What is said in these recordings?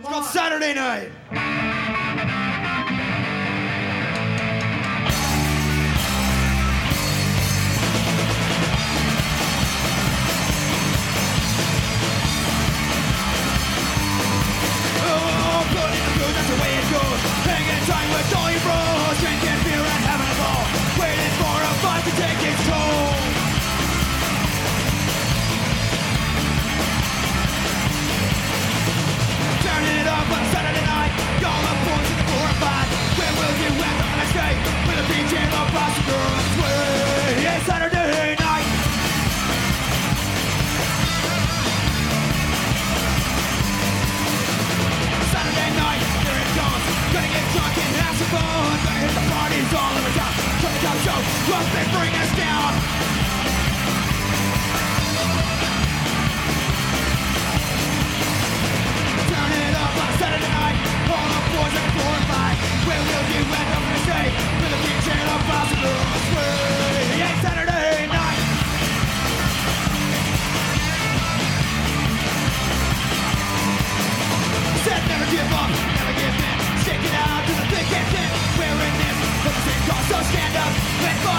It's called Saturday Night. seems all over town. Come, come, show, let they bring us down.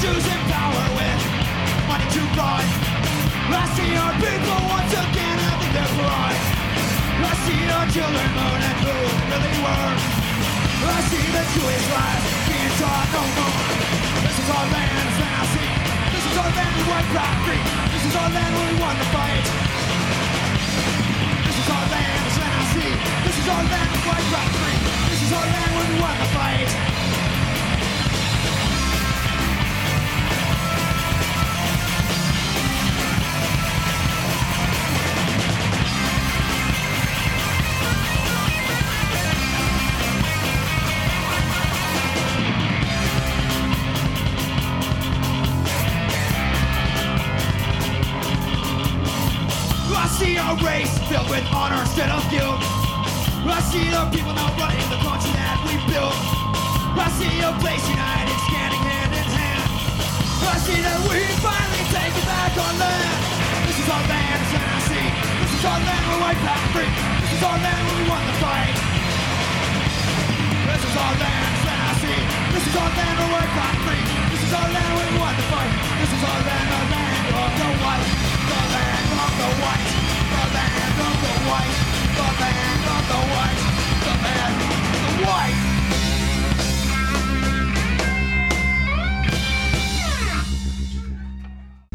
choosing power with money to buy. I see our people once again having their pride. I see our children learn and who they really were. I see the Jewish life being taught no more. This is our land, it's now seen. This is our land, we work proudly. This is our land, we want to fight. see a race filled with honor instead of guilt. I see the people now running the country that we built. I see a place united, standing hand in hand. I see that we finally take it back on land. This is our land, it's I see. This is our land where we fight free. This is our land where we won the fight.